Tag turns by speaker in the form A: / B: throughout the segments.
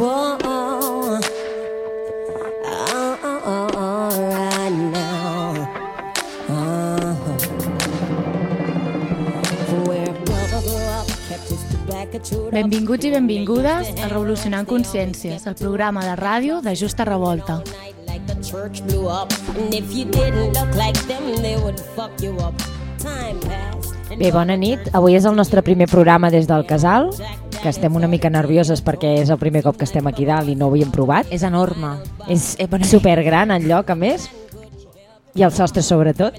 A: Oh, oh.
B: Benvinguts i benvingudes a Revolucionant Consciències, el programa de ràdio de Justa Revolta.
C: Bé, bona nit. Avui és el nostre primer programa des del Casal, que estem una mica nervioses perquè és el primer cop que estem aquí dalt i no ho havíem provat.
D: És enorme.
C: És
D: Eh,
C: supergran el lloc, a més, i el sostre sobretot.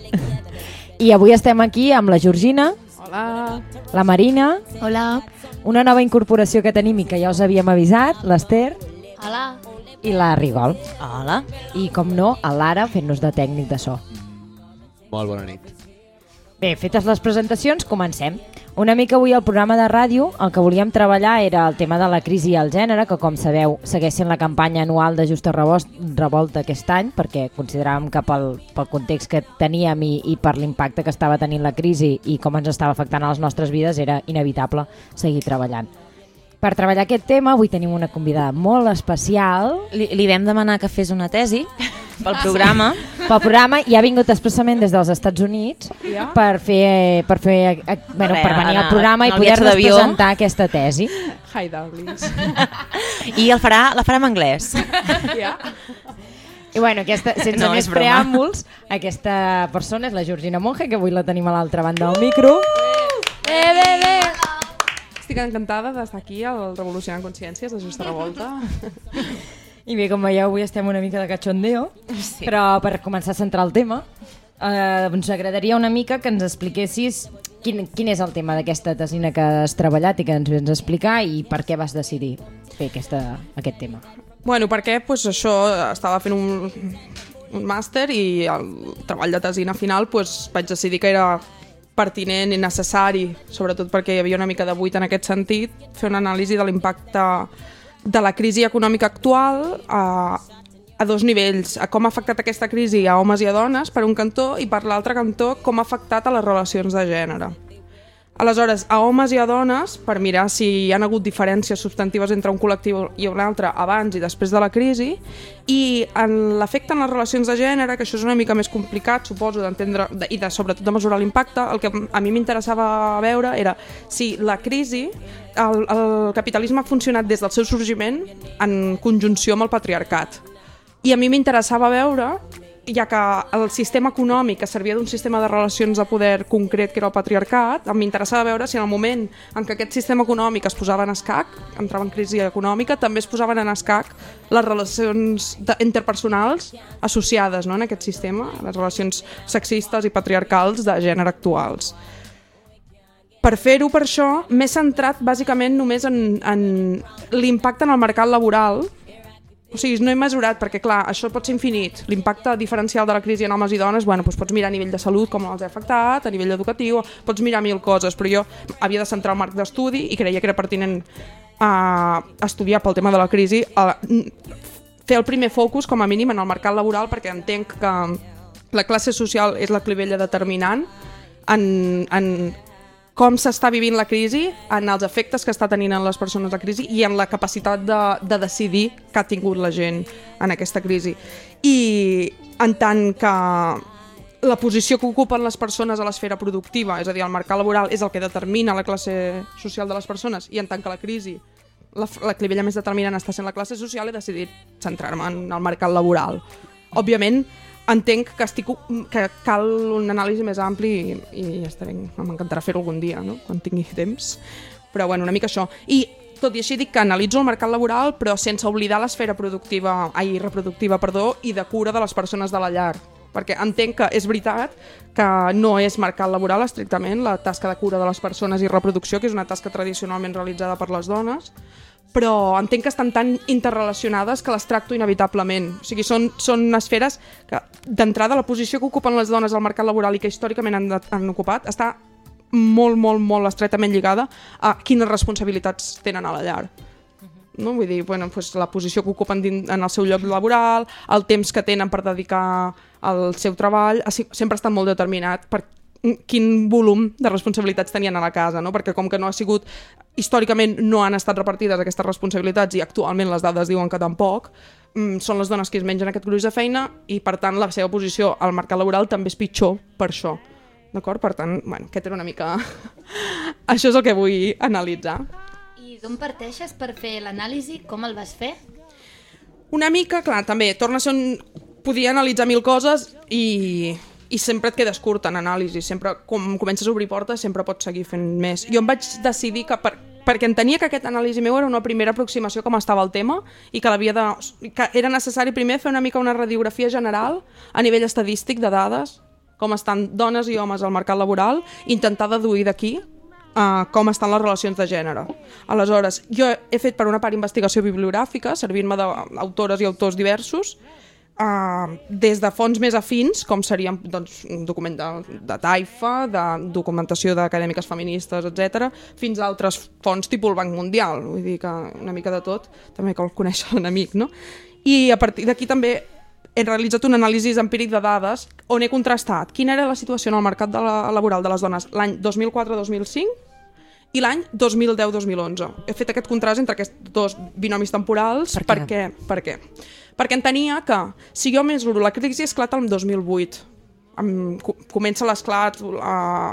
C: I avui estem aquí amb la Georgina,
E: Hola.
C: la Marina,
B: Hola.
C: una nova incorporació que tenim i que ja us havíem avisat, l'Ester
B: Hola.
C: i la Rigol.
D: Hola.
C: I, com no, a l'Ara fent-nos de tècnic de so.
F: Molt bona nit.
C: Bé, fetes les presentacions, comencem. Una mica avui al programa de ràdio el que volíem treballar era el tema de la crisi i el gènere, que com sabeu segueix sent la campanya anual de Justa Revolta aquest any, perquè consideràvem que pel, pel context que teníem i, i per l'impacte que estava tenint la crisi i com ens estava afectant a les nostres vides era inevitable seguir treballant. Per treballar aquest tema avui tenim una convidada molt especial
D: Li, li vam demanar que fes una tesi pel programa.
C: Pel programa i ha vingut expressament des dels Estats Units
E: Ja.
C: per fer, per, fer, eh, bueno,
D: Res,
C: per venir al programa i poder-nos
D: d'avió.
C: presentar aquesta tesi.
E: Hi, darlings.
D: I el farà, la farà en anglès.
E: ja.
C: I bueno, aquesta, sense
D: No,
C: més preàmbuls, aquesta persona és la Georgina Monge, que avui la tenim a l'altra banda del micro.
E: Bé, bé, bé. Estic encantada d'estar aquí al Revolucionant Consciències de Justa Revolta.
C: I bé, com veieu, avui estem una mica de cachondeo, sí. però per començar a centrar el tema, eh, ens agradaria una mica que ens expliquessis quin, quin és el tema d'aquesta tesina que has treballat i que ens vens a explicar i per què vas decidir fer aquesta, aquest tema.
E: bueno, perquè pues, això estava fent un, un màster i el treball de tesina final pues, vaig decidir que era pertinent i necessari, sobretot perquè hi havia una mica de buit en aquest sentit, fer una anàlisi de l'impacte de la crisi econòmica actual a, a dos nivells, a com ha afectat aquesta crisi a homes i a dones, per un cantó, i per l'altre cantó, com ha afectat a les relacions de gènere. Aleshores, a homes i a dones, per mirar si hi han hagut diferències substantives entre un col·lectiu i un altre abans i després de la crisi, i en l'efecte en les relacions de gènere, que això és una mica més complicat, suposo, d'entendre de- i de, sobretot de mesurar l'impacte, el que a mi m'interessava veure era si la crisi, el, el capitalisme ha funcionat des del seu sorgiment en conjunció amb el patriarcat. I a mi m'interessava veure, ja que el sistema econòmic que servia d'un sistema de relacions de poder concret que era el patriarcat, m'interessava veure si en el moment en què aquest sistema econòmic es posava en escac, entrava en crisi econòmica, també es posaven en escac les relacions interpersonals associades no, en aquest sistema, les relacions sexistes i patriarcals de gènere actuals. Per fer-ho, per això, m'he centrat bàsicament només en, en l'impacte en el mercat laboral, o sigui, no he mesurat, perquè clar, això pot ser infinit. L'impacte diferencial de la crisi en homes i dones, bueno, doncs pots mirar a nivell de salut com els ha afectat, a nivell educatiu, pots mirar mil coses, però jo havia de centrar el marc d'estudi i creia que era pertinent uh, estudiar pel tema de la crisi, uh, fer el primer focus, com a mínim, en el mercat laboral, perquè entenc que la classe social és la clivella determinant en, en com s'està vivint la crisi, en els efectes que està tenint en les persones la crisi i en la capacitat de, de decidir que ha tingut la gent en aquesta crisi. I en tant que la posició que ocupen les persones a l'esfera productiva, és a dir, el mercat laboral és el que determina la classe social de les persones i en tant que la crisi la, la clivella més determinant està sent la classe social, he decidit centrar-me en el mercat laboral. Òbviament, entenc que, estic, que cal un anàlisi més ampli i, i ja estaré, m'encantarà fer-ho algun dia, no? quan tingui temps. Però bueno, una mica això. I tot i així dic que analitzo el mercat laboral però sense oblidar l'esfera productiva, ai, reproductiva perdó, i de cura de les persones de la llar perquè entenc que és veritat que no és mercat laboral estrictament la tasca de cura de les persones i reproducció, que és una tasca tradicionalment realitzada per les dones, però entenc que estan tan interrelacionades que les tracto inevitablement. O sigui, són, són esferes que, d'entrada, la posició que ocupen les dones al mercat laboral i que històricament han, han ocupat està molt, molt, molt estretament lligada a quines responsabilitats tenen a la llar. No? Vull dir, bueno, pues, la posició que ocupen en el seu lloc laboral, el temps que tenen per dedicar al seu treball, ha sempre està molt determinat per quin volum de responsabilitats tenien a la casa, no? perquè com que no ha sigut, històricament no han estat repartides aquestes responsabilitats i actualment les dades diuen que tampoc, mm, són les dones que es mengen aquest gruix de feina i per tant la seva posició al mercat laboral també és pitjor per això. D'acord? Per tant, bueno, aquest era una mica... això és el que vull analitzar.
G: I d'on parteixes per fer l'anàlisi? Com el vas fer?
E: Una mica, clar, també, torna a ser un... Podia analitzar mil coses i, i sempre et quedes curt en anàlisi. Sempre, com comences a obrir portes, sempre pots seguir fent més. Jo em vaig decidir que per, perquè entenia que aquest anàlisi meu era una primera aproximació com estava el tema i que, havia de, que era necessari primer fer una mica una radiografia general a nivell estadístic de dades, com estan dones i homes al mercat laboral, intentar deduir d'aquí uh, com estan les relacions de gènere. Aleshores, jo he fet per una part investigació bibliogràfica, servint-me d'autores i autors diversos, Uh, des de fonts més afins, com serien doncs, un document de, de taifa, de documentació d'acadèmiques feministes, etc, fins a altres fonts tipus el Banc Mundial, vull dir que una mica de tot, també cal conèixer l'enemic, no? I a partir d'aquí també he realitzat un anàlisi empíric de dades on he contrastat quina era la situació en el mercat de la, laboral de les dones l'any 2004-2005 i l'any 2010-2011. He fet aquest contrast entre aquests dos binomis temporals per què? Per què? Perquè entenia que si jo mesuro la crisi esclata el 2008, amb, comença l'esclat uh,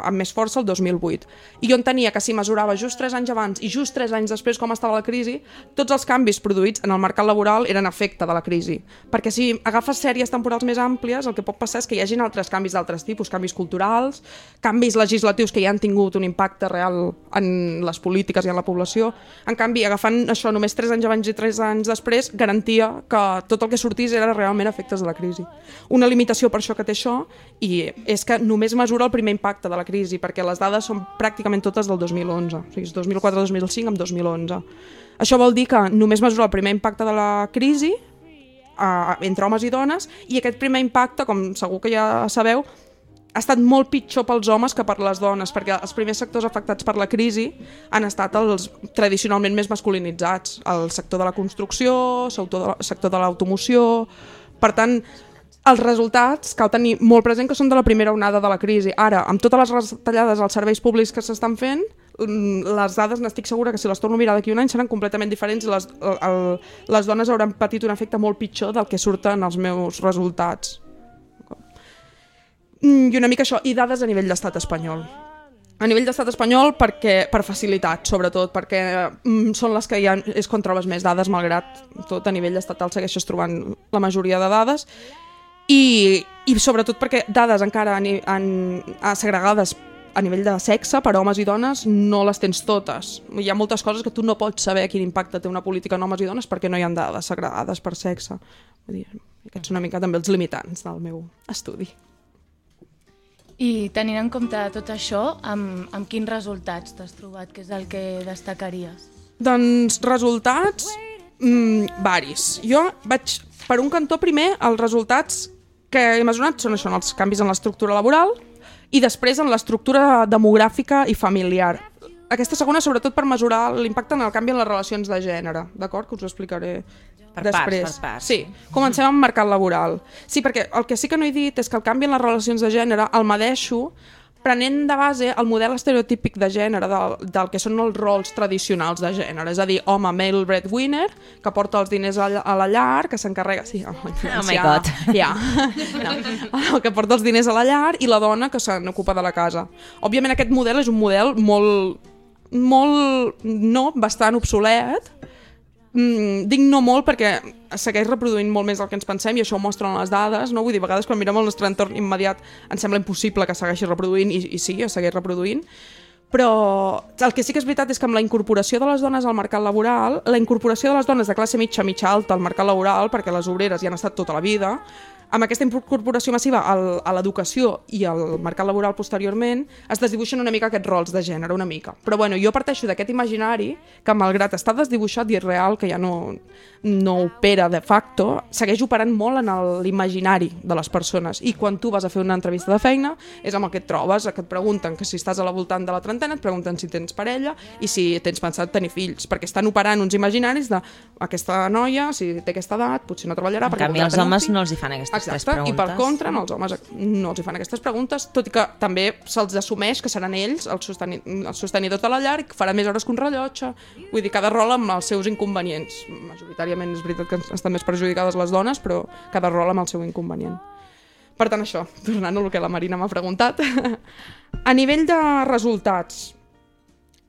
E: amb més força el 2008. I jo entenia que si mesurava just 3 anys abans i just 3 anys després com estava la crisi, tots els canvis produïts en el mercat laboral eren efecte de la crisi. Perquè si agafes sèries temporals més àmplies, el que pot passar és que hi hagin altres canvis d'altres tipus, canvis culturals, canvis legislatius que ja han tingut un impacte real en les polítiques i en la població. En canvi, agafant això només 3 anys abans i 3 anys després, garantia que tot el que sortís era realment efectes de la crisi. Una limitació per això que té això i és que només mesura el primer impacte de la crisi, perquè les dades són pràcticament totes del 2011, o sigui, 2004-2005 amb 2011. Això vol dir que només mesura el primer impacte de la crisi uh, entre homes i dones, i aquest primer impacte, com segur que ja sabeu, ha estat molt pitjor pels homes que per les dones, perquè els primers sectors afectats per la crisi han estat els tradicionalment més masculinitzats, el sector de la construcció, sector de l'automoció... Per tant, els resultats cal tenir molt present que són de la primera onada de la crisi. Ara, amb totes les retallades als serveis públics que s'estan fent, mm, les dades n'estic segura que si les torno a mirar d'aquí un any seran completament diferents i les, el, les dones hauran patit un efecte molt pitjor del que surten els meus resultats. Mm, I una mica això, i dades a nivell d'estat espanyol. A nivell d'estat espanyol perquè, per facilitat, sobretot, perquè mm, són les que hi ha, és quan trobes més dades, malgrat tot a nivell estatal segueixes trobant la majoria de dades, i, i sobretot perquè dades encara en, en, en segregades a nivell de sexe, per homes i dones, no les tens totes. Hi ha moltes coses que tu no pots saber quin impacte té una política en homes i dones perquè no hi ha dades segregades per sexe. Vull dir, aquests són una mica també els limitants del meu estudi.
B: I tenint en compte tot això, amb, amb quins resultats t'has trobat? Què és el que destacaries?
E: Doncs resultats, mmm, varis. Jo vaig, per un cantó primer, els resultats que he mesurat són això, els canvis en l'estructura laboral i després en l'estructura demogràfica i familiar. Aquesta segona, sobretot per mesurar l'impacte en el canvi en les relacions de gènere, d'acord? Que us ho explicaré
D: per
E: després.
D: Parts, per parts.
E: Sí, comencem amb mercat laboral. Sí, perquè el que sí que no he dit és que el canvi en les relacions de gènere el medeixo prenent de base el model estereotípic de gènere del, del que són els rols tradicionals de gènere, és a dir, home male breadwinner, que porta els diners a, a la llar, que s'encarrega... Sí, oh,
D: oh my god.
E: Ja, no, que porta els diners a la llar i la dona que se n'ocupa de la casa. Òbviament aquest model és un model molt, molt, no, bastant obsolet, mm, dic no molt perquè segueix reproduint molt més del que ens pensem i això ho mostren les dades, no? Vull dir, a vegades quan mirem el nostre entorn immediat ens sembla impossible que segueixi reproduint i, i sí, segueix reproduint, però el que sí que és veritat és que amb la incorporació de les dones al mercat laboral, la incorporació de les dones de classe mitja, mitja alta al mercat laboral, perquè les obreres hi han estat tota la vida, amb aquesta incorporació massiva al, a l'educació i al mercat laboral posteriorment, es desdibuixen una mica aquests rols de gènere, una mica. Però bueno, jo parteixo d'aquest imaginari que malgrat estar desdibuixat i real, que ja no, no opera de facto, segueix operant molt en l'imaginari de les persones. I quan tu vas a fer una entrevista de feina, és amb el que et trobes, que et pregunten que si estàs a la voltant de la trentena, et pregunten si tens parella i si tens pensat tenir fills, perquè estan operant uns imaginaris de aquesta noia, si té aquesta edat, potser no treballarà...
D: En canvi, els homes no els hi fan aquesta
E: Exacte, i per contra no, els homes no els hi fan aquestes preguntes, tot i que també se'ls assumeix que seran ells els, sosteni els sostenidors de la llar i que faran més hores que un rellotge. Vull dir, cada rol amb els seus inconvenients. Majoritàriament és veritat que estan més perjudicades les dones, però cada rol amb el seu inconvenient. Per tant, això, tornant al que la Marina m'ha preguntat, a nivell de resultats,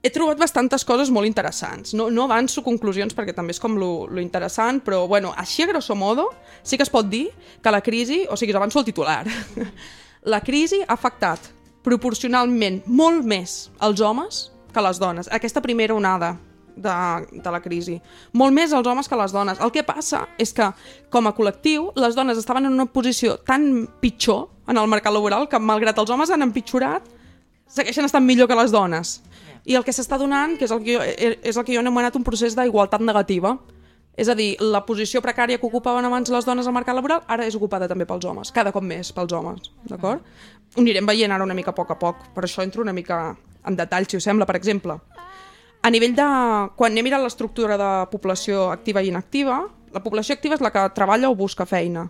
E: he trobat bastantes coses molt interessants. No, no avanço conclusions perquè també és com lo, lo interessant, però bueno, així a grosso modo sí que es pot dir que la crisi, o sigui, avanço el titular, la crisi ha afectat proporcionalment molt més els homes que les dones. Aquesta primera onada de, de la crisi. Molt més els homes que les dones. El que passa és que, com a col·lectiu, les dones estaven en una posició tan pitjor en el mercat laboral que, malgrat els homes han empitjorat, segueixen estant millor que les dones. I el que s'està donant, que és el que, jo, és el que jo he anomenat un procés d'igualtat negativa, és a dir, la posició precària que ocupaven abans les dones al mercat laboral ara és ocupada també pels homes, cada cop més pels homes, d'acord? Ho anirem veient ara una mica a poc a poc, per això entro una mica en detall, si us sembla, per exemple. A nivell de... Quan anem mirant l'estructura de població activa i inactiva, la població activa és la que treballa o busca feina.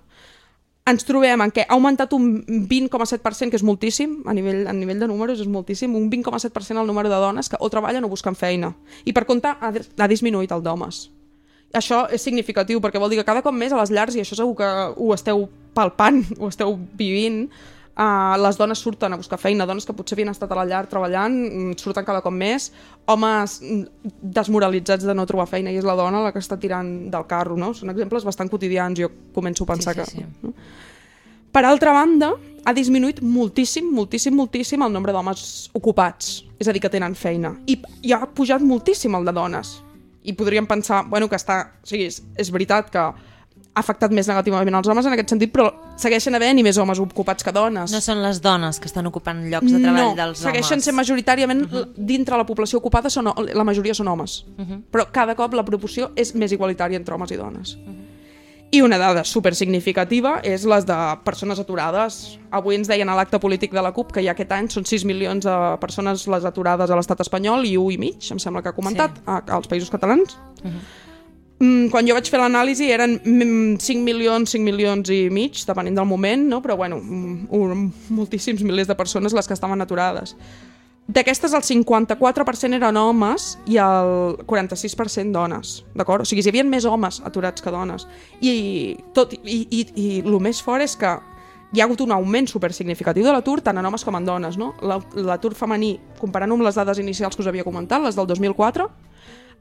E: Ens trobem en què ha augmentat un 20,7%, que és moltíssim, a nivell, a nivell de números és moltíssim, un 20,7% el número de dones que o treballen o busquen feina. I per compte ha, ha disminuït el d'homes. Això és significatiu perquè vol dir que cada cop més a les llars, i això segur que ho esteu palpant, ho esteu vivint, Uh, les dones surten a buscar feina, dones que potser havien estat a la llar treballant, mm, surten cada cop més, homes mm, desmoralitzats de no trobar feina i és la dona la que està tirant del carro, no? Són exemples bastant quotidians, jo començo a pensar
D: Sí, sí,
E: que...
D: sí.
E: No? Per altra banda, ha disminuït moltíssim, moltíssim, moltíssim el nombre d'homes ocupats, és a dir, que tenen feina. I, I ha pujat moltíssim el de dones. I podríem pensar, bueno, que està... O sigui, és, és veritat que ha afectat més negativament els homes en aquest sentit, però segueixen havent hi més homes ocupats que dones.
D: No són les dones que estan ocupant llocs de treball
E: no,
D: dels homes.
E: segueixen sent majoritàriament, uh -huh. dintre la població ocupada, són, la majoria són homes. Uh -huh. Però cada cop la proporció és més igualitària entre homes i dones. Uh -huh. I una dada super significativa és les de persones aturades. Avui ens deien a l'acte polític de la CUP que ja aquest any són 6 milions de persones les aturades a l'estat espanyol i 1 i mig, em sembla que ha comentat, sí. a, als països catalans. Uh -huh. Mm, quan jo vaig fer l'anàlisi eren mm, 5 milions, 5 milions i mig, depenent del moment, no? però bueno, mm, moltíssims milers de persones les que estaven aturades. D'aquestes, el 54% eren homes i el 46% dones, d'acord? O sigui, hi havia més homes aturats que dones. I, tot, i, i, i el més fort és que hi ha hagut un augment supersignificatiu de l'atur tant en homes com en dones. No? La- L'atur femení, comparant-ho amb les dades inicials que us havia comentat, les del 2004,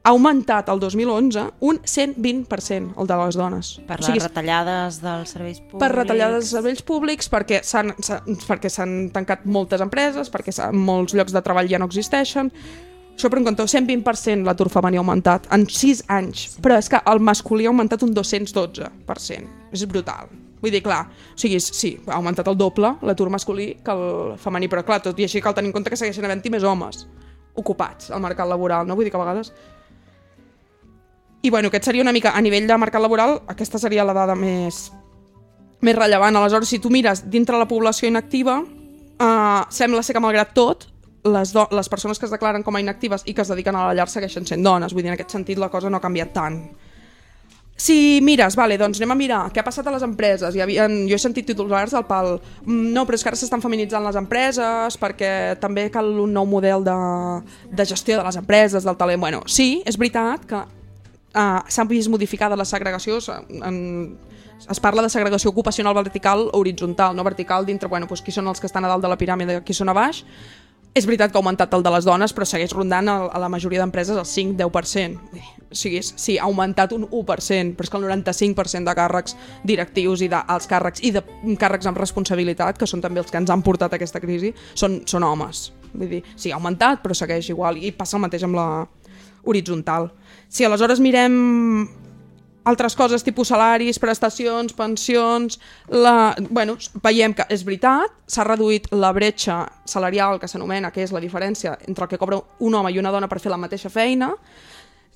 E: ha augmentat el 2011 un 120% el de les dones.
D: Per
E: O
D: les
E: sigui,
D: retallades dels serveis públics.
E: per retallades de serveis públics, perquè s'han s'ha- perquè s'han tancat moltes empreses, perquè molts llocs de treball ja no existeixen. Això per un cantó, 120% l'atur femení ha augmentat en 6 anys, però és que el masculí ha augmentat un 212%. És brutal. Vull dir, clar, o sigui, sí, ha augmentat el doble l'atur masculí que el femení, però clar, tot i així cal tenir en compte que segueixen havent-hi més homes ocupats al mercat laboral, no? Vull dir que a vegades i bueno, aquest seria una mica, a nivell de mercat laboral, aquesta seria la dada més, més rellevant. Aleshores, si tu mires dintre la població inactiva, eh, sembla ser que malgrat tot, les, do les persones que es declaren com a inactives i que es dediquen a la llar segueixen sent dones. Vull dir, en aquest sentit la cosa no ha canviat tant. Si mires, vale, doncs anem a mirar què ha passat a les empreses. Hi havia, jo he sentit titulars del pal, "Mm, no, però és que ara s'estan feminitzant les empreses perquè també cal un nou model de, de gestió de les empreses, del talent. Bueno, sí, és veritat que uh, s'han vist modificades les segregacions en, es parla de segregació ocupacional vertical o horitzontal, no vertical dintre, bueno, doncs qui són els que estan a dalt de la piràmide qui són a baix. És veritat que ha augmentat el de les dones, però segueix rondant a, a la majoria d'empreses el 5-10%. O sigui, sí, ha augmentat un 1%, però és que el 95% de càrrecs directius i d'alts càrrecs i de càrrecs amb responsabilitat, que són també els que ens han portat a aquesta crisi, són, són homes. Vull dir, sí, ha augmentat, però segueix igual. I passa el mateix amb la horitzontal. Si aleshores mirem altres coses tipus salaris, prestacions, pensions, la... bueno, veiem que és veritat, s'ha reduït la bretxa salarial que s'anomena, que és la diferència entre el que cobra un home i una dona per fer la mateixa feina,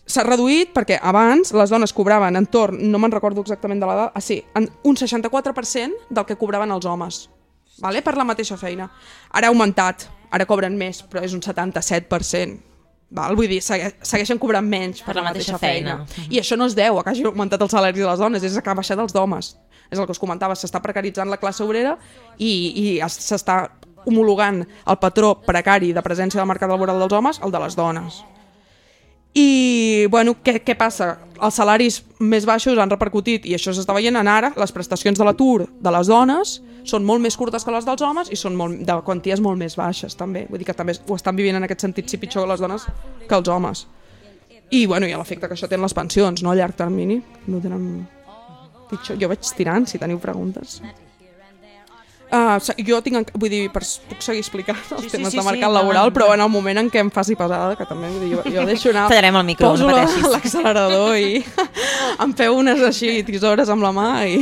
E: s'ha reduït perquè abans les dones cobraven entorn, no me'n recordo exactament de l'edat, ah sí, en un 64% del que cobraven els homes, vale? per la mateixa feina. Ara ha augmentat, ara cobren més, però és un 77%. Val? Vull dir, segue, segueixen cobrant menys per,
D: Per la mateixa feina.
E: I això no es deu a que hagi augmentat els salaris de les dones, és a que ha baixat els d'homes. És el que us comentava, s'està precaritzant la classe obrera i, i es- s'està homologant el patró precari de presència del mercat laboral dels homes al de les dones. I, bueno, què, què passa? Els salaris més baixos han repercutit, i això s'està veient en ara, les prestacions de l'atur de les dones són molt més curtes que les dels homes i són molt, de quanties molt més baixes, també. Vull dir que també ho estan vivint en aquest sentit, si pitjor les dones que els homes. I, bueno, i l'efecte que això té en les pensions, no? A llarg termini. No tenen pitjor. Jo vaig tirant, si teniu preguntes. Uh, jo tinc, vull dir, per, puc seguir explicant els
D: Sí, sí,
E: temes
D: sí,
E: de
D: sí,
E: mercat
D: endavant.
E: laboral, però en el moment en què em faci pesada, que també vull dir, jo, jo deixo anar...
D: Tallarem el micro,
E: poso
D: no pateixis.
E: l'accelerador i em feu unes així tisores amb la mà i...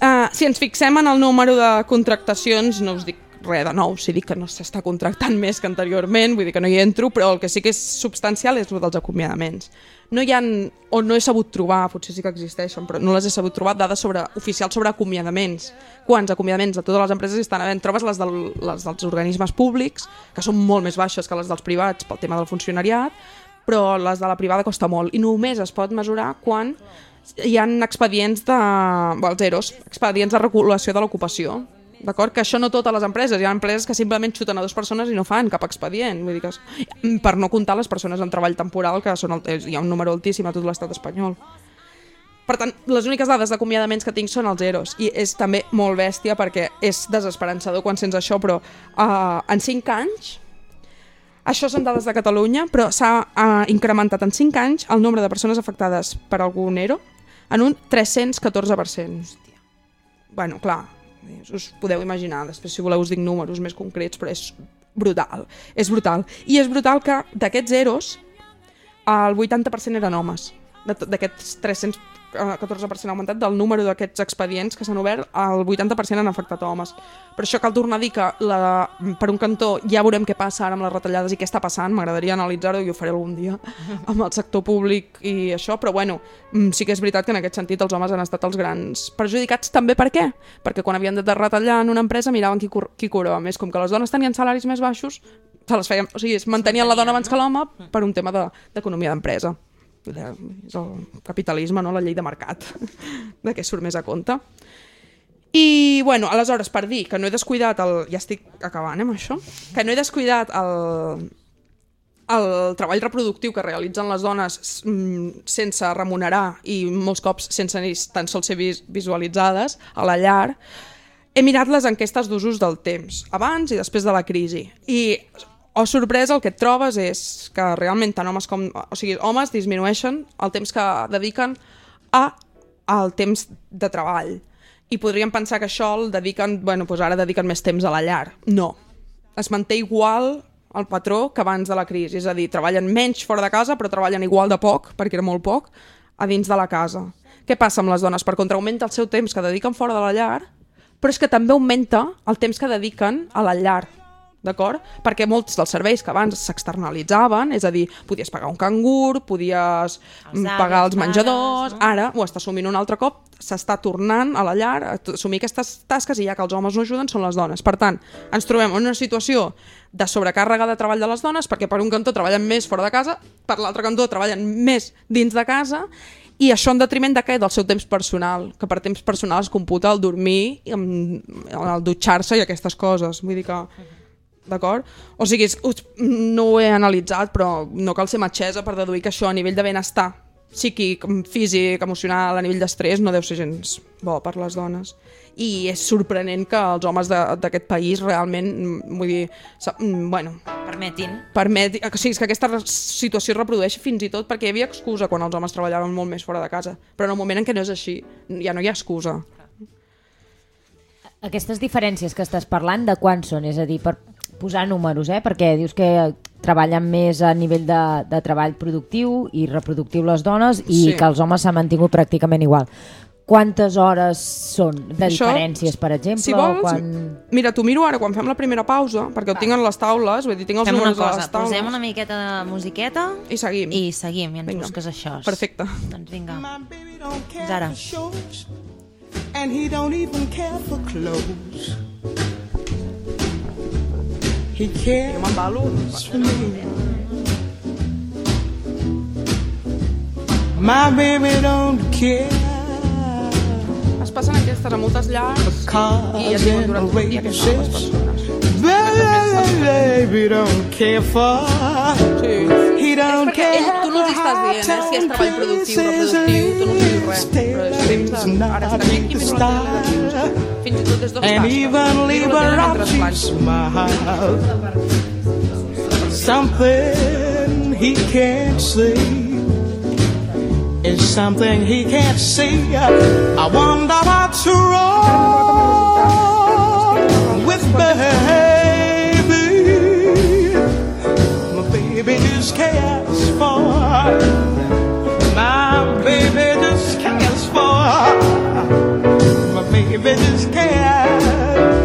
E: Uh, si ens fixem en el número de contractacions, no us dic res de nou, si dic que no s'està contractant més que anteriorment, vull dir que no hi entro, però el que sí que és substancial és el dels acomiadaments. No hi ha, o no he sabut trobar, potser sí que existeixen, però no les he sabut trobar, dades sobre, oficials sobre acomiadaments. Quants acomiadaments de totes les empreses estan havent? Trobes les, del, les dels organismes públics, que són molt més baixes que les dels privats pel tema del funcionariat, però les de la privada costa molt i només es pot mesurar quan hi ha expedients de... Bueno, els EROs, expedients de regulació de l'ocupació. D'acord? Que això no totes les empreses. Hi ha empreses que simplement xuten a dues persones i no fan cap expedient. Vull dir que és... Per no comptar les persones en treball temporal, que són el... hi ha un número altíssim a tot l'estat espanyol. Per tant, les úniques dades d'acomiadaments que tinc són els EROs i és també molt bèstia perquè és desesperançador quan sents això, però uh, en 5 anys això són dades de Catalunya, però s'ha uh, incrementat en 5 anys el nombre de persones afectades per algun ERO en un 314%. Bueno, clar, us podeu imaginar, després si voleu us dic números més concrets, però és brutal, és brutal. I és brutal que d'aquests eros el 80% eren homes, d'aquests 300 Eh, 14% augmentat del número d'aquests expedients que s'han obert, el 80% han afectat homes. Per això cal tornar a dir que la, per un cantó ja veurem què passa ara amb les retallades i què està passant, m'agradaria analitzar-ho i ho faré algun dia amb el sector públic i això, però bueno, mm, sí que és veritat que en aquest sentit els homes han estat els grans perjudicats. També per què? Perquè quan havien de retallar en una empresa miraven qui, qui cobrava més. Com que les dones tenien salaris més baixos, se les feien, o sigui, es mantenien la dona abans que l'home per un tema d'economia de, d'empresa. És el capitalisme, no? la llei de mercat, de què surt més a compte. I, bueno, aleshores, per dir que no he descuidat el... Ja estic acabant, eh, amb això? Que no he descuidat el, el treball reproductiu que realitzen les dones mm, sense remunerar i molts cops sense ni tan sols ser vis visualitzades a la llar, he mirat les enquestes d'usos del temps, abans i després de la crisi. I, oh sorpresa, el que et trobes és que realment tant homes com... O sigui, homes disminueixen el temps que dediquen a al temps de treball. I podríem pensar que això el dediquen... Bueno, doncs ara dediquen més temps a la llar. No. Es manté igual el patró que abans de la crisi. És a dir, treballen menys fora de casa, però treballen igual de poc, perquè era molt poc, a dins de la casa. Què passa amb les dones? Per contra, augmenta el seu temps que dediquen fora de la llar, però és que també augmenta el temps que dediquen a la llar, d'acord? Perquè molts dels serveis que abans s'externalitzaven, és a dir, podies pagar un cangur, podies
D: avis,
E: pagar els
D: pares,
E: menjadors,
D: no?
E: ara ho està assumint un altre cop, s'està tornant a la llar a assumir aquestes tasques i ja que els homes no ajuden són les dones. Per tant, ens trobem en una situació de sobrecàrrega de treball de les dones perquè per un cantó treballen més fora de casa, per l'altre cantó treballen més dins de casa i això en detriment de què? Del seu temps personal, que per temps personal es computa el dormir, el dutxar-se i aquestes coses. Vull dir que d'acord? O sigui, us- no ho he analitzat, però no cal ser metgessa per deduir que això a nivell de benestar psíquic, físic, emocional, a nivell d'estrès, no deu ser gens bo per les dones. I és sorprenent que els homes d'aquest país realment, mm, vull dir, mm, bueno,
D: Permetin.
E: permet, o sigui, és que aquesta situació es reprodueix fins i tot perquè hi havia excusa quan els homes treballaven molt més fora de casa, però en el moment en què no és així, ja no hi ha excusa.
C: Aquestes diferències que estàs parlant, de quan són? És a dir, per posar números, eh? perquè dius que treballen més a nivell de, de treball productiu i reproductiu les dones i
E: Sí.
C: que els homes s'han mantingut pràcticament igual. Quantes hores són de
E: Això,
C: diferències, per exemple?
E: Si vols,
C: quan...
E: mira, t'ho miro ara quan fem la primera pausa, perquè ho tinc en les taules, vull dir, tinc els
D: Fem una
E: números de
D: cosa,
E: les taules.
D: posem una miqueta de musiqueta
E: I seguim.
D: i seguim, i ens
E: Vinga.
D: busques això.
E: Perfecte.
D: Doncs vinga.
H: For shows, and he don't even care for clothes. He cares uma balloons. My baby don't care.
E: Es passen aquestes a moltes llars i ja diuen durant un dia que són les persones.
H: Baby, baby don't care for.
E: Sí.
H: He don't care.
E: Tu no els estàs dient, eh, si és treball productiu reproductiu, tu no els dius res, però de... Ara aquí, la tele, fins i tot des d'on
H: and
E: estàs.
H: even leave
E: Miro la
H: her
E: tele
H: out
E: plans.
H: Something he can't see is something he can't see. I wonder what's wrong with baby. My baby cares for. My baby just cares for. My baby just cares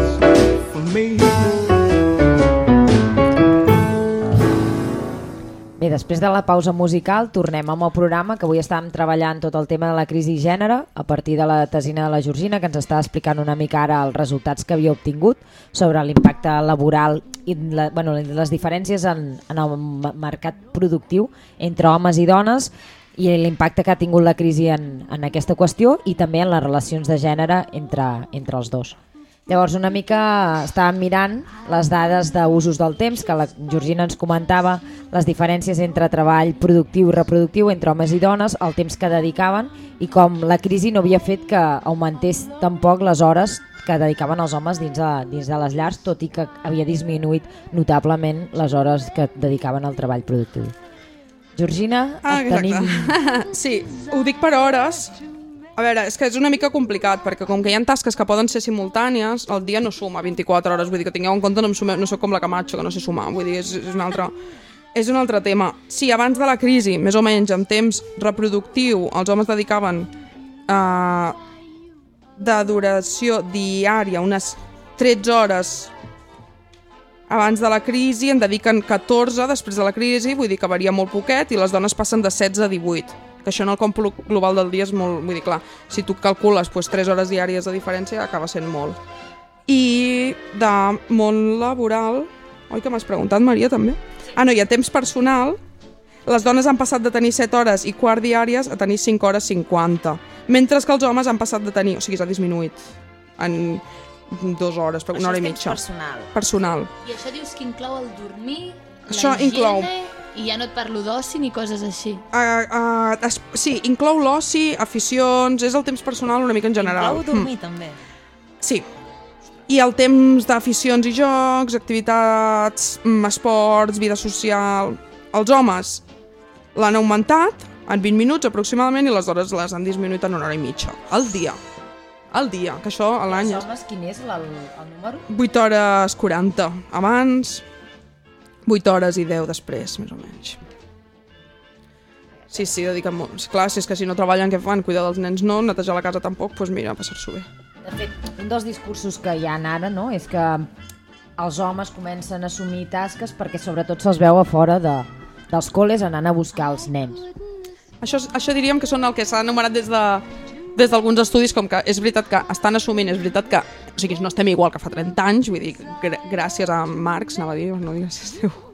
C: després de la pausa musical tornem amb el programa que avui estàvem treballant tot el tema de la crisi gènere a partir de la tesina de la Georgina que ens està explicant una mica ara els resultats que havia obtingut sobre l'impacte laboral i la, bueno, les diferències en, en el mercat productiu entre homes i dones i l'impacte que ha tingut la crisi en, en aquesta qüestió i també en les relacions de gènere entre, entre els dos. Llavors, una mica estàvem mirant les dades d'usos del temps, que la Georgina ens comentava les diferències entre treball productiu i reproductiu entre homes i dones, el temps que dedicaven i com la crisi no havia fet que augmentés tampoc les hores que dedicaven els homes dins de, dins de les llars, tot i que havia disminuït notablement les hores que dedicaven al treball productiu. Georgina,
E: Ah, exacte.
C: tenim...
E: Sí, ho dic per hores. A veure, és que és una mica complicat, perquè com que hi ha tasques que poden ser simultànies, el dia no suma 24 hores, vull dir que tingueu en compte, no, sume, no sóc com la Camacho, que no sé sumar, vull dir, és, és, un altre, és un altre tema. Sí, abans de la crisi, més o menys, en temps reproductiu, els homes dedicaven eh, de duració diària unes 13 hores abans de la crisi en dediquen 14 després de la crisi, vull dir que varia molt poquet, i les dones passen de 16 a 18 que això en el còmpul global del dia és molt... Vull dir, clar, si tu calcules doncs, 3 hores diàries de diferència, acaba sent molt. I de món laboral... Oi que m'has preguntat, Maria, també? Ah, no, i a temps personal, les dones han passat de tenir 7 hores i quart diàries a tenir 5 hores 50, mentre que els homes han passat de tenir... O sigui, s'ha disminuït en dues hores, però una hora i mitja.
D: personal.
E: Personal.
G: I això dius que inclou el dormir,
E: Això
G: la higiene,
E: inclou.
G: I ja no et parlo d'oci ni coses així.
E: Uh, uh, es, sí, inclou l'oci, aficions, és el temps personal una mica en general.
D: Inclou dormir, també.
E: Mm, sí. I el temps d'aficions i jocs, activitats, mm, esports, vida social... Els homes l'han augmentat en 20 minuts aproximadament i les hores les han disminuït en una hora i mitja. Al dia. Al dia, que això a l'any
C: Els
E: és
C: homes, quin és el, el número?
E: 8 hores 40 abans, 8 hores i 10 després, més o menys. Sí, sí, dediquen molt. Clar, si és que si no treballen, què fan? Cuidar dels nens no, netejar la casa tampoc, doncs mira, passar-s'ho bé.
C: De fet, un dels discursos que hi ha ara no, és que els homes comencen a assumir tasques perquè sobretot se'ls veu a fora de, dels col·les anant a buscar els nens.
E: Això, això diríem que són el que s'ha anomenat des de des d'alguns estudis com que és veritat que estan assumint, és veritat que o sigui, no estem igual que fa 30 anys, vull dir, gr gràcies a Marx, anava a dir, no digues si es diu.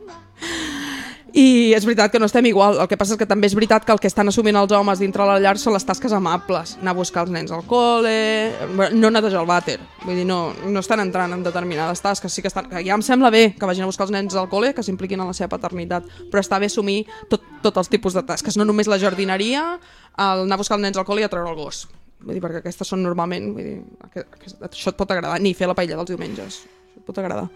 E: És veritat que no estem igual, el que passa és que també és veritat que el que estan assumint els homes dintre la llar són les tasques amables, anar a buscar els nens al col·le, no netejar el vàter, vull dir, no, no estan entrant en determinades tasques, sí que, estan, ja em sembla bé que vagin a buscar els nens al col·le, que s'impliquin en la seva paternitat, però està bé assumir tot, tots els tipus de tasques, no només la jardineria, el anar a buscar els nens al col·le i a treure el gos, vull dir, perquè aquestes són normalment, vull dir, que, que, això et pot agradar, ni fer la paella dels diumenges, això et pot agradar.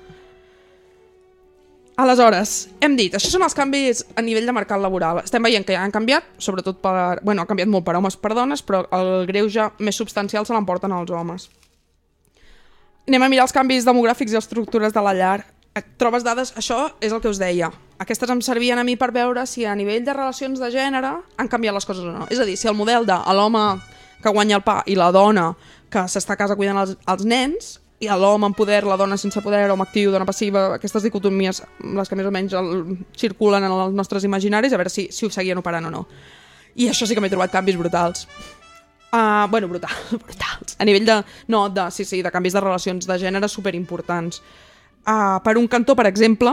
E: Aleshores, hem dit, això són els canvis a nivell de mercat laboral. Estem veient que ja han canviat, sobretot per... Bueno, ha canviat molt per homes per dones, però el greuge més substancial se l'emporten els homes. Anem a mirar els canvis demogràfics i estructures de la llar. Et trobes dades, això és el que us deia. Aquestes em servien a mi per veure si a nivell de relacions de gènere han canviat les coses o no. És a dir, si el model de l'home que guanya el pa i la dona que s'està a casa cuidant els, els nens i l'home amb poder, la dona sense poder, home actiu, dona passiva, aquestes dicotomies les que més o menys el, circulen en els nostres imaginaris, a veure si, si ho seguien operant o no. I això sí que m'he trobat canvis brutals. Uh, bueno, brutal, brutals. A nivell de... No, de, sí, sí, de canvis de relacions de gènere superimportants. Uh, per un cantó, per exemple,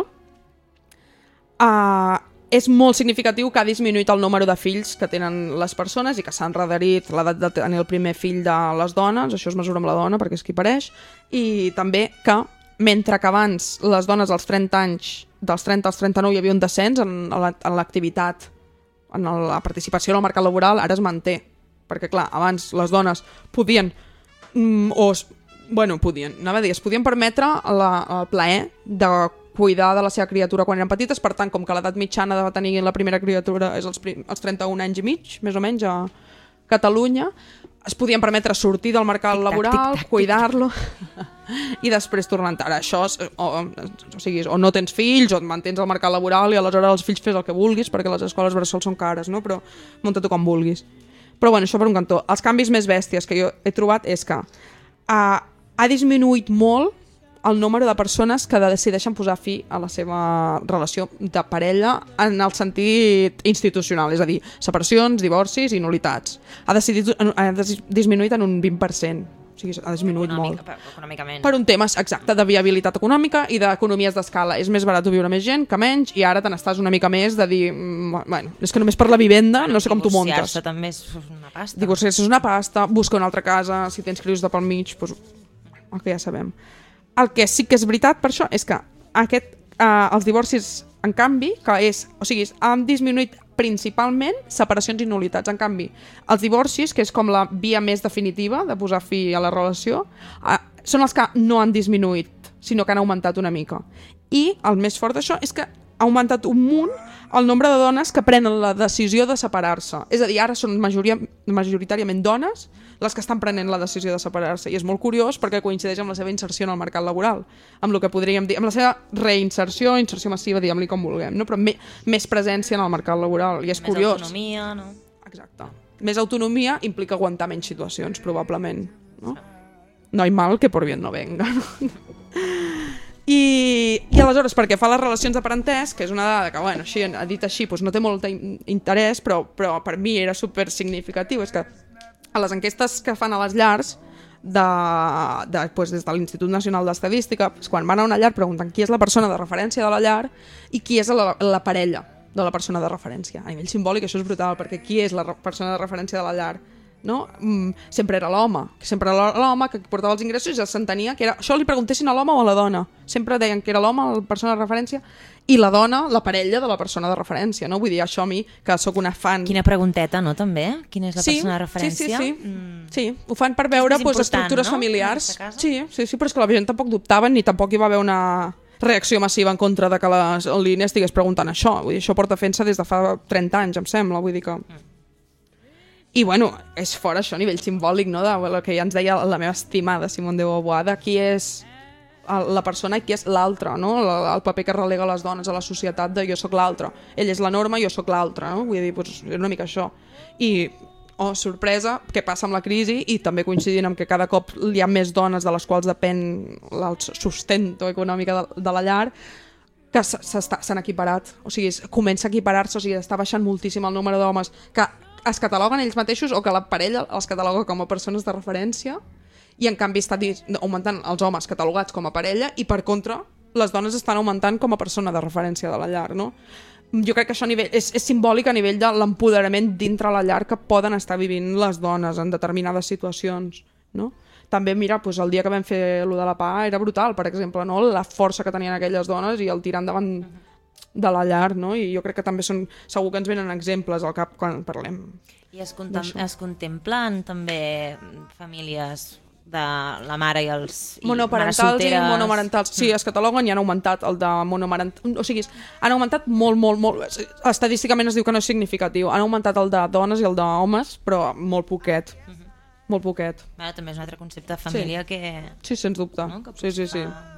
E: uh, és molt significatiu que ha disminuït el número de fills que tenen les persones i que s'ha enrederit l'edat de tenir el primer fill de les dones, això es mesura amb la dona perquè és qui pareix, i també que mentre que abans les dones als 30 anys, dels 30 als 39 hi havia un descens en la- en l'activitat, en la participació en el mercat laboral, ara es manté. Perquè, clar, abans les dones podien, mm, o, bueno, podien, anava a dir, es podien permetre la, el plaer de cuidar de la seva criatura quan eren petites, per tant, com que l'edat mitjana de tenir la primera criatura és els, prim, els 31 anys i mig, més o menys, a Catalunya, es podien permetre sortir del mercat laboral, cuidar-lo i després tornar a entrar. Això és, o, o, sigui, o no tens fills o et mantens al mercat laboral i aleshores els fills fes el que vulguis perquè les escoles bressol són cares, no? però munta-t'ho com vulguis. Però bueno, això per un cantó. Els canvis més bèsties que jo he trobat és que ha, ha disminuït molt el número de persones que decideixen posar fi a la seva relació de parella en el sentit institucional, és a dir, separacions, divorcis i nulitats. Ha, decidit, ha disminuït en un 20%. O sigui, ha disminuït molt.
D: Econòmica, per- econòmicament.
E: Per un tema exacte de viabilitat econòmica i d'economies d'escala. És més barat viure més gent que menys i ara te n'estàs una mica més de dir, mm, bueno, és que només per la vivenda no sé com t'ho muntes.
D: Divorciar-se també és una pasta.
E: Divorciar-se és una pasta, busca una altra casa, si tens crios de pel mig, doncs, el que ja sabem. El que sí que és veritat per això és que aquest, eh, els divorcis, en canvi, que és, o sigui, han disminuït principalment separacions i nulitats. En canvi, els divorcis, que és com la via més definitiva de posar fi a la relació, eh, són els que no han disminuït, sinó que han augmentat una mica. I el més fort d'això és que ha augmentat un munt el nombre de dones que prenen la decisió de separar-se. És a dir, ara són majoria, majoritàriament dones les que estan prenent la decisió de separar-se. I és molt curiós perquè coincideix amb la seva inserció en el mercat laboral, amb el que podríem dir, amb la seva reinserció, inserció massiva, diguem-li com vulguem, no? però me, més presència en el mercat laboral. I és
D: Més
E: curiós.
D: autonomia, no?
E: Exacte. Més autonomia implica aguantar menys situacions, probablement. No, no hay mal que por bien no venga. No? I, I aleshores, perquè fa les relacions de parentès, que és una dada que, bueno, així, dit així, doncs no té molt in- interès, però, però per mi era super significatiu, és que a les enquestes que fan a les llars, de, de, pues, des de l'Institut Nacional d'Estadística, pues, quan van a una llar pregunten qui és la persona de referència de la llar i qui és la, la parella de la persona de referència. A nivell simbòlic això és brutal, perquè qui és la persona de referència de la llar? No? Mm, sempre era l'home, que sempre era l'home que portava els ingressos i ja s'entenia que era... Això li preguntessin a l'home o a la dona. Sempre deien que era l'home la persona de referència i la dona la parella de la persona de referència. No? Vull dir, això a mi, que sóc una fan...
D: Quina pregunteta, no, també? Quina és la persona de referència?
E: Sí, sí, sí.
D: Mm.
E: sí. Ho fan per veure pues,
D: important,
E: estructures
D: no?
E: familiars. Sí, sí, sí, però és que la gent tampoc dubtava ni tampoc hi va haver una reacció massiva en contra de que la línia estigués preguntant això. Vull dir, això porta fent-se des de fa 30 anys, em sembla. Vull dir que... I bueno, és fora això a nivell simbòlic, no? De el que ja ens deia la meva estimada Simone de Beauvoir, de qui és la persona i qui és l'altre, no? El, paper que relega les dones a la societat de jo sóc l'altre. Ell és la norma, jo sóc l'altre, no? Vull dir, doncs, és una mica això. I, oh, sorpresa, què passa amb la crisi i també coincidint amb que cada cop hi ha més dones de les quals depèn el sustento econòmic de, de la llar, que s'han equiparat, o sigui, comença a equiparar-se, o sigui, està baixant moltíssim el número d'homes que es cataloguen ells mateixos o que la parella els cataloga com a persones de referència i en canvi està augmentant els homes catalogats com a parella i per contra les dones estan augmentant com a persona de referència de la llar, no? Jo crec que això a nivell, és, és simbòlic a nivell de l'empoderament dintre la llar que poden estar vivint les dones en determinades situacions, no? També, mira, doncs el dia que vam fer lo de la PA era brutal, per exemple, no? la força que tenien aquelles dones i el tirar endavant de la llar, no? I jo crec que també són, segur que ens venen exemples al cap quan parlem.
D: I es, contem es contemplen també famílies de la mare i els... i
E: monoparentals i?
D: Mm.
E: monomarentals. Sí, es cataloguen i han augmentat el de monomarentals. O sigui, han augmentat molt, molt, molt... Estadísticament es diu que no és significatiu. Han augmentat el de dones i el d'homes, però molt poquet.
D: Mhm.
E: Molt poquet.
D: Bueno, també és un altre concepte de família que...
E: Sí, sens dubte.
D: No? que
E: Sí, sí, sí.
D: estar?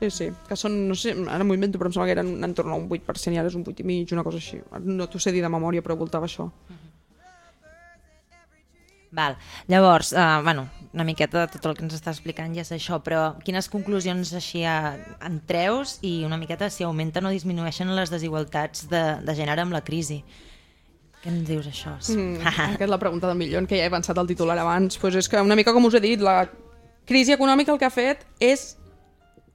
E: Sí, sí. Que són, no sé, ara m'ho invento, però em sembla que eren en torn a un 8% i ara és un 8 i mig, una cosa així. No t'ho sé dir de memòria, però voltava això.
D: Val. Llavors, uh, bueno, una miqueta de tot el que ens està explicant ja és això, però quines conclusions així uh, en treus i una miqueta si augmenten o disminueixen les desigualtats de, de gènere amb la crisi? Què ens dius això?
E: Mm, aquesta és la pregunta del milió, que ja he avançat el titular abans. Pues és que una mica com us he dit, la crisi econòmica el que ha fet és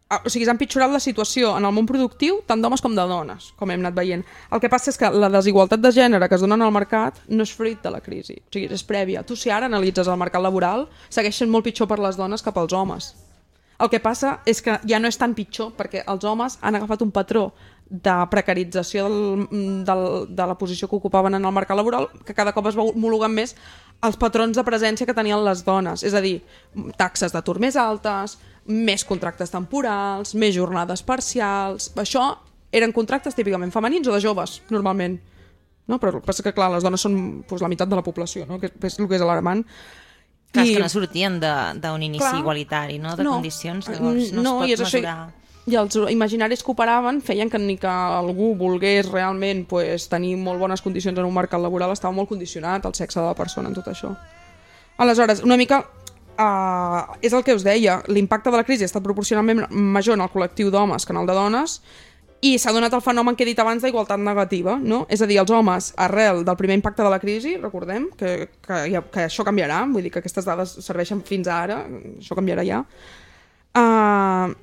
E: o sigui, s'ha empitjorat la situació en el món productiu tant d'homes com de dones, com hem anat veient. El que passa és que la desigualtat de gènere que es dona al mercat no és fruit de la crisi, o sigui, és prèvia. Tu si ara analitzes el mercat laboral, segueix sent molt pitjor per les dones que pels homes. El que passa és que ja no és tan pitjor perquè els homes han agafat un patró de precarització del, del, de la posició que ocupaven en el mercat laboral que cada cop es va homologant més els patrons de presència que tenien les dones. És a dir, taxes d'atur més altes, més contractes temporals, més jornades parcials... Això eren contractes típicament femenins o de joves, normalment. No? Però el que passa que, clar, les dones són doncs, la meitat de la població, no? que és el que és alarmant.
D: Clar,
E: I-
D: que no sortien de- d'un inici
E: Clar.
D: igualitari, no? De
E: No.
D: condicions, llavors no,
E: No,
D: es pot
E: és això. I els imaginaris que operaven feien que ni que algú volgués realment pues, tenir molt bones condicions en un mercat laboral estava molt condicionat al sexe de la persona en tot això. Aleshores, una mica uh, és el que us deia, l'impacte de la crisi ha estat proporcionalment major en el col·lectiu d'homes que en el de dones i s'ha donat el fenomen que he dit abans d'igualtat negativa, no? És a dir, els homes, arrel del primer impacte de la crisi, recordem que, que, que això canviarà, vull dir que aquestes dades serveixen fins ara, això canviarà ja, uh,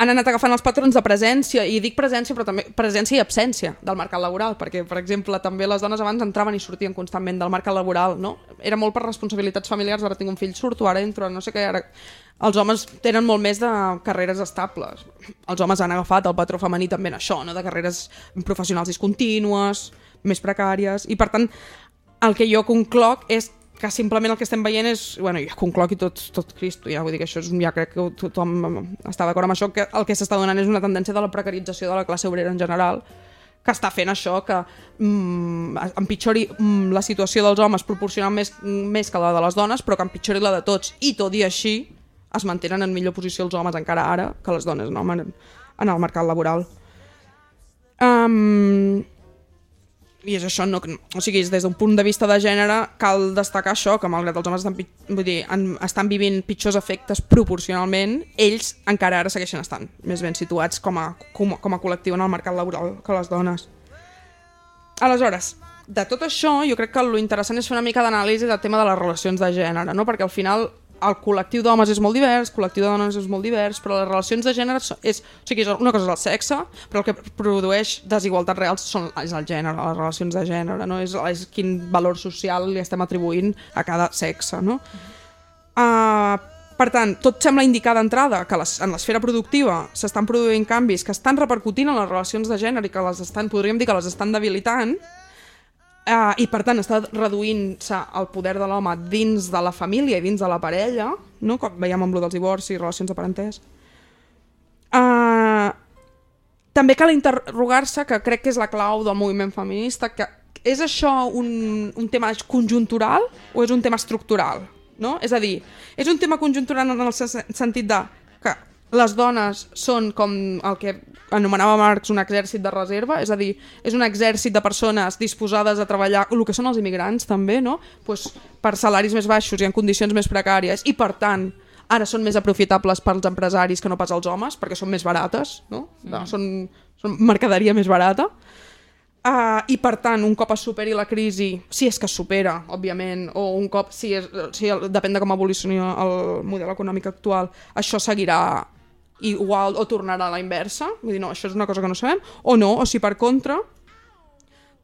E: han anat agafant els patrons de presència, i dic presència, però també presència i absència del mercat laboral, perquè, per exemple, també les dones abans entraven i sortien constantment del mercat laboral, no? Era molt per responsabilitats familiars, ara tinc un fill, surto, ara entro, no sé què, ara... Els homes tenen molt més de carreres estables. Els homes han agafat el patró femení també en això, no? de carreres professionals discontínues, més precàries, i per tant, el que jo concloc és que simplement el que estem veient és, bueno, jo concloc i tot, tot Cristo, ja vull dir que això és, ja crec que tothom està d'acord amb això, que el que s'està donant és una tendència de la precarització de la classe obrera en general, que està fent això que mm, empitjori mm, la situació dels homes proporcionant més, més que la de les dones, però que empitjori la de tots. I tot i així es mantenen en millor posició els homes encara ara que les dones no? en, en el mercat laboral. Um, i és això, no, o sigui, des d'un punt de vista de gènere cal destacar això, que malgrat els homes estan, vull dir, han, estan vivint pitjors efectes proporcionalment, ells encara ara segueixen estant més ben situats com a, com, com a col·lectiu en el mercat laboral que les dones. Aleshores, de tot això, jo crec que lo interessant és fer una mica d'anàlisi del tema de les relacions de gènere, no? perquè al final el col·lectiu d'homes és molt divers, el col·lectiu de dones és molt divers, però les relacions de gènere és, o sigui, una cosa és el sexe, però el que produeix desigualtats reals són, és el gènere, les relacions de gènere, no? és, és quin valor social li estem atribuint a cada sexe. No? Uh, per tant, tot sembla indicar d'entrada que les, en l'esfera productiva s'estan produint canvis que estan repercutint en les relacions de gènere i que les estan, podríem dir que les estan debilitant, Uh, I per tant està reduint-se el poder de l'home dins de la família i dins de la parella, no? com veiem amb lo dels divorcis i relacions de parentesc. Uh, també cal interrogar-se, que crec que és la clau del moviment feminista, que és això un, un tema conjuntural o és un tema estructural? No? És a dir, és un tema conjuntural en el sen- sentit de que les dones són com el que anomenava Marx un exèrcit de reserva, és a dir, és un exèrcit de persones disposades a treballar, el que són els immigrants també, no? pues, per salaris més baixos i en condicions més precàries, i per tant ara són més aprofitables pels empresaris que no pas els homes, perquè són més barates, no? no són, són mercaderia més barata. Uh, I per tant, un cop es superi la crisi, si és que es supera, òbviament, o un cop, si, és, si depèn de com evolucioni el model econòmic actual, això seguirà igual o tornarà a la inversa, vull dir, no, això és una cosa que no sabem, o no, o si per contra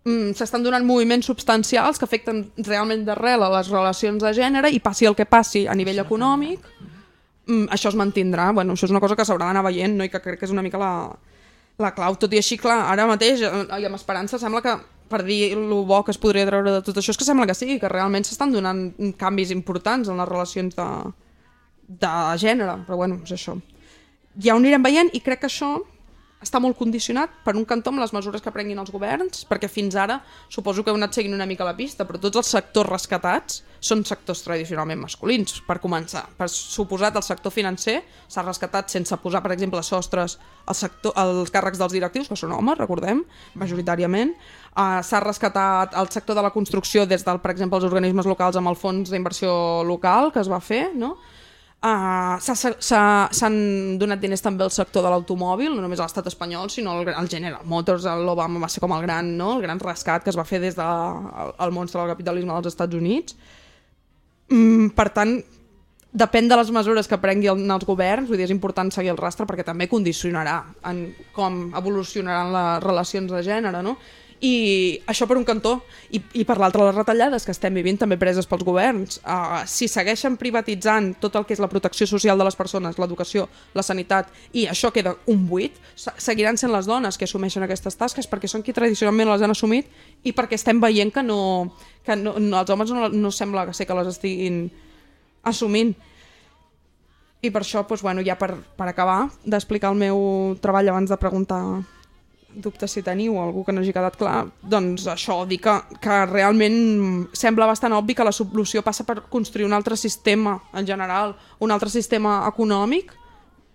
E: mm, s'estan donant moviments substancials que afecten realment d'arrel a les relacions de gènere i passi el que passi a nivell econòmic, mm, això es mantindrà. Bueno, això és una cosa que s'haurà d'anar veient no? i que crec que és una mica la, la clau. Tot i així, clar, ara mateix, eh, i amb esperança, sembla que per dir el bo que es podria treure de tot això és que sembla que sí, que realment s'estan donant canvis importants en les relacions de, de gènere, però bueno, és això. Ja ho anirem veient i crec que això està molt condicionat per un cantó amb les mesures que prenguin els governs, perquè fins ara suposo que heu anat seguint una mica la pista, però tots els sectors rescatats són sectors tradicionalment masculins, per començar. Per suposat, el sector financer s'ha rescatat sense posar, per exemple, sostres al sector, als càrrecs dels directius, que són homes, recordem, majoritàriament. Uh, s'ha rescatat el sector de la construcció des del, per exemple, els organismes locals amb el fons d'inversió local que es va fer, no? Uh, S'han donat diners també al sector de l'automòbil, no només a l'estat espanyol, sinó el, el General Motors, l'Obama va ser com el gran, no? el gran rescat que es va fer des del de, el monstre del capitalisme dels Estats Units. Mm, per tant, depèn de les mesures que prenguin els governs, vull dir, és important seguir el rastre perquè també condicionarà en com evolucionaran les relacions de gènere, no? I això per un cantó. I, i per l'altre, les retallades que estem vivint també preses pels governs. Uh, si segueixen privatitzant tot el que és la protecció social de les persones, l'educació, la sanitat, i això queda un buit, se- seguiran sent les dones que assumeixen aquestes tasques perquè són qui tradicionalment les han assumit i perquè estem veient que, no, que no, no, els homes no, no sembla que ser que les estiguin assumint. I per això, doncs, bueno, ja per, per acabar d'explicar el meu treball abans de preguntar dubtes si teniu algú que no hagi quedat clar, doncs això, dir que, que realment sembla bastant obvi que la solució passa per construir un altre sistema en general, un altre sistema econòmic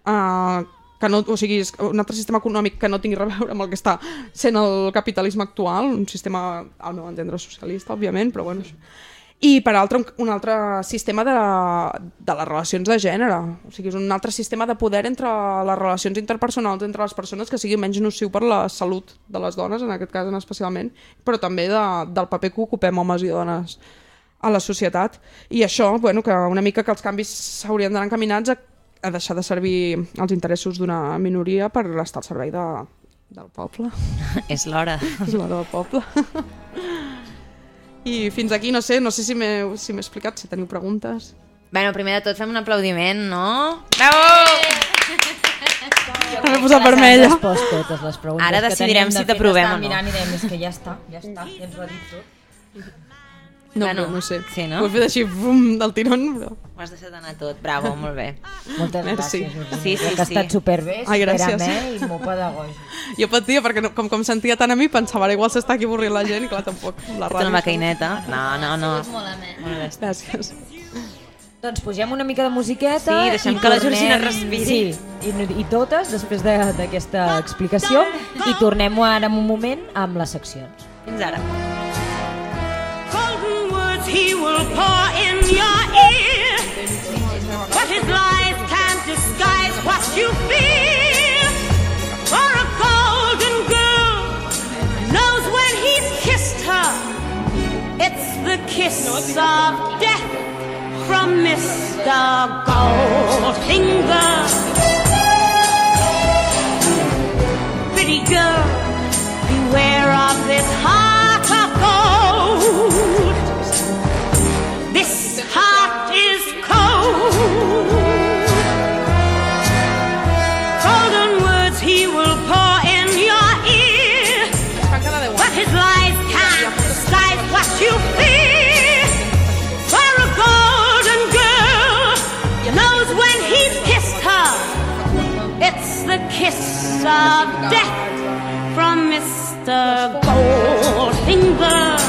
E: eh, que no, o sigui, un altre sistema econòmic que no tingui a veure amb el que està sent el capitalisme actual, un sistema, al meu entendre, socialista, òbviament, però bueno... això. I per altre, un, un altre sistema de, de les relacions de gènere. O sigui, és un altre sistema de poder entre les relacions interpersonals entre les persones que sigui menys nociu per la salut de les dones, en aquest cas en especialment, però també de, del paper que ocupem homes i dones a la societat. I això, bueno, que una mica que els canvis s'haurien d'anar encaminats a, a deixar de servir els interessos d'una minoria per estar al servei de, del poble.
D: És l'hora.
E: És l'hora del poble. I fins aquí, no sé, no sé si m'he si m'he explicat, si teniu preguntes.
D: Bueno, primer de tot fem un aplaudiment, no? Bravo!
E: M'he posat vermella.
C: Respost totes les preguntes
D: Ara
C: que
D: decidirem si t'aprovem o no.
C: mirant i dèiem, és que ja està, ja està, ja ens ho ha dit tot.
E: No,
D: Bueno,
E: no sé.
D: sí, no?
E: Ho he fet així bum, del tirón, però...
D: Ho has deixat anar tot. Bravo, molt bé.
C: Moltes
E: Merci.
C: gràcies.
D: Sí, sí,
C: Crec que ha
D: sí.
C: estat superbé,
E: Ai, gràcies.
C: i molt pedagògic.
E: Jo patia, perquè no, com, com sentia tant a mi, pensava, "Ara igual s'està aquí avorrint la gent, i clar, tampoc la
D: Tota una
E: ràdio...
D: caineta. No, no, no.
G: És molt amè.
D: Molt bé.
E: Gràcies.
C: Doncs posem una mica de musiqueta
D: Sí, deixem que la Georgina respiri.
C: Sí, i, i totes, després de- d'aquesta explicació, i tornem ara en un moment amb les seccions.
D: Fins ara.
I: golden words he will pour in your ear. But his lies can't disguise what you feel. For a golden girl knows when he's kissed her, it's the kiss of death from Mr. Goldfinger. Pretty girl, beware of this heart of gold. Of death from Mr. Goldfinger.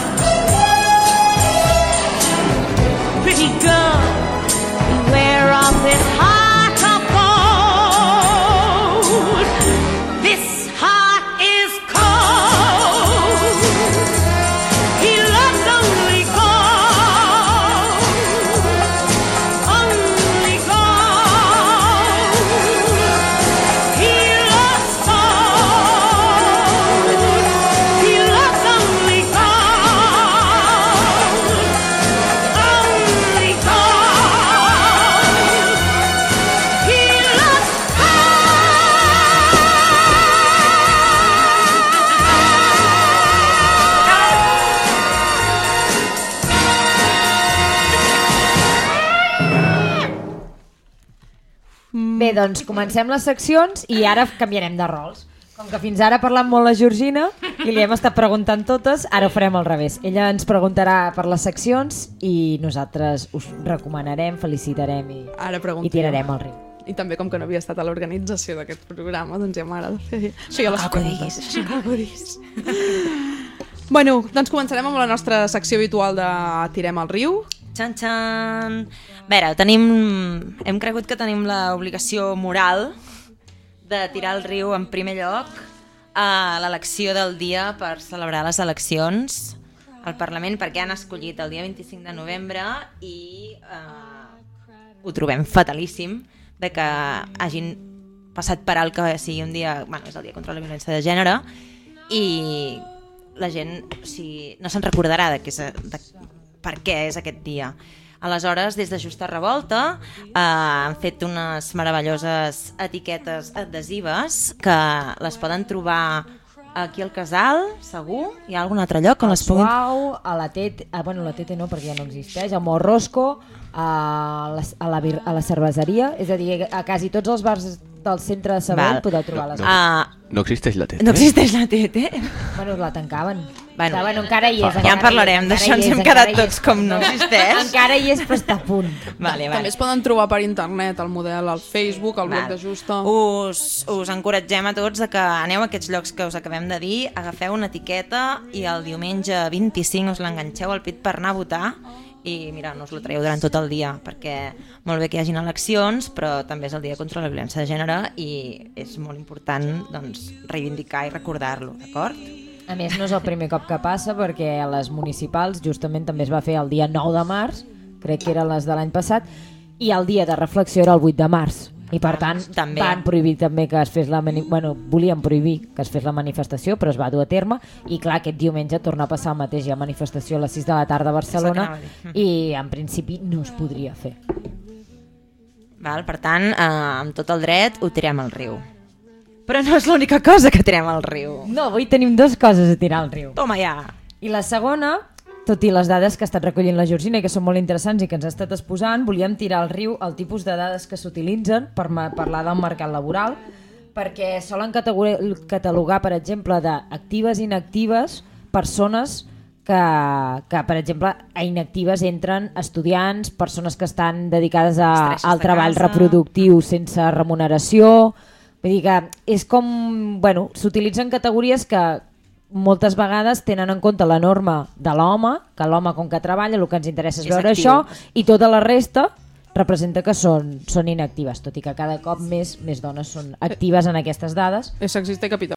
C: Doncs comencem les seccions i ara canviarem de rols. Com que fins ara ha parlat molt la Georgina i li hem estat preguntant totes, ara ho farem al revés. Ella ens preguntarà per les seccions i nosaltres us recomanarem, felicitarem i,
E: Ara
C: i tirarem al riu.
E: I també, com que no havia estat a l'organització d'aquest programa, doncs ja m'agrada fer això ja les preguntes. Això diguis. bueno, doncs començarem amb la nostra secció habitual de Tirem al riu.
D: Xan, xan. A veure, tenim... hem cregut que tenim l'obligació moral de tirar al riu en primer lloc a l'elecció del dia per celebrar les eleccions al Parlament perquè han escollit el dia 25 de novembre i eh, ho trobem fatalíssim de que hagin passat per alt que sigui un dia... Bueno, és el dia contra la violència de gènere i la gent o sigui, no se'n recordarà de, què és, de per què és aquest dia. Aleshores, des de Justa Revolta eh, han fet unes meravelloses etiquetes adhesives que les poden trobar aquí al Casal, segur. Hi ha algun altre lloc on les puguin...
C: Suau, a la TT, ah, bueno, la TT no perquè ja no existeix, a Morrosco, a la, a la, a la cerveseria, és a dir, a quasi tots els bars del centre de Sabadell
D: Val.
C: podeu trobar les
F: No.
D: Ah,
F: No existeix la TT?
D: no existeix la TT?
C: Bueno, la tancaven.
D: Bueno.
C: Bueno, bueno encara hi és.
F: Ja
C: encara
D: en parlarem, d'això ens hem quedat tots com no existeix.
C: Encara hi és, però està a punt.
D: Vale,
E: També
D: vale.
E: es poden trobar per internet, al model, al Facebook, al blog de Justa.
D: Us, us encoratgem a tots a que aneu a aquests llocs que us acabem de dir, agafeu una etiqueta i el diumenge 25 us l'enganxeu al pit per anar a votar i mira, no us lo traieu durant tot el dia perquè molt bé que hi hagin eleccions però també és el dia contra la violència de gènere i és molt important doncs, reivindicar i recordar-lo, d'acord?
C: A més, no és el primer cop que passa perquè a les municipals justament també es va fer el dia 9 de març, crec que eren les de l'any passat, i el dia de reflexió era el 8 de març. I per tant
D: També.
C: van prohibir també que es fes la mani... bueno, volien prohibir que es fes la manifestació, però es va dur a terme i clar, aquest diumenge torna a passar el mateix, hi ha manifestació a les 6 de la tarda a Barcelona i en principi no es podria fer.
D: Val? Per tant, eh, amb tot el dret ho tirem al riu. Però no és l'única cosa que tirem al riu.
C: No, avui tenim dues coses a tirar al riu.
D: Toma ja!
C: I la segona, tot i les dades que ha estat recollint la Georgina i que són molt interessants i que ens ha estat exposant, volíem tirar al riu el tipus de dades que s'utilitzen per parlar del mercat laboral, perquè solen catalogar, per exemple, d'actives i inactives persones que, que, per exemple, a inactives entren estudiants, persones que estan dedicades a, al
D: de
C: treball
D: casa.
C: reproductiu sense remuneració... Vull dir que és com... Bueno, s'utilitzen categories que moltes vegades tenen en compte la norma de l'home, que l'home com que treballa el que ens interessa és,
D: És
C: veure
D: actiu.
C: això, i tota la resta representa que són, són inactives, tot i que cada cop més més dones són actives en aquestes dades.
E: És sexista i capital.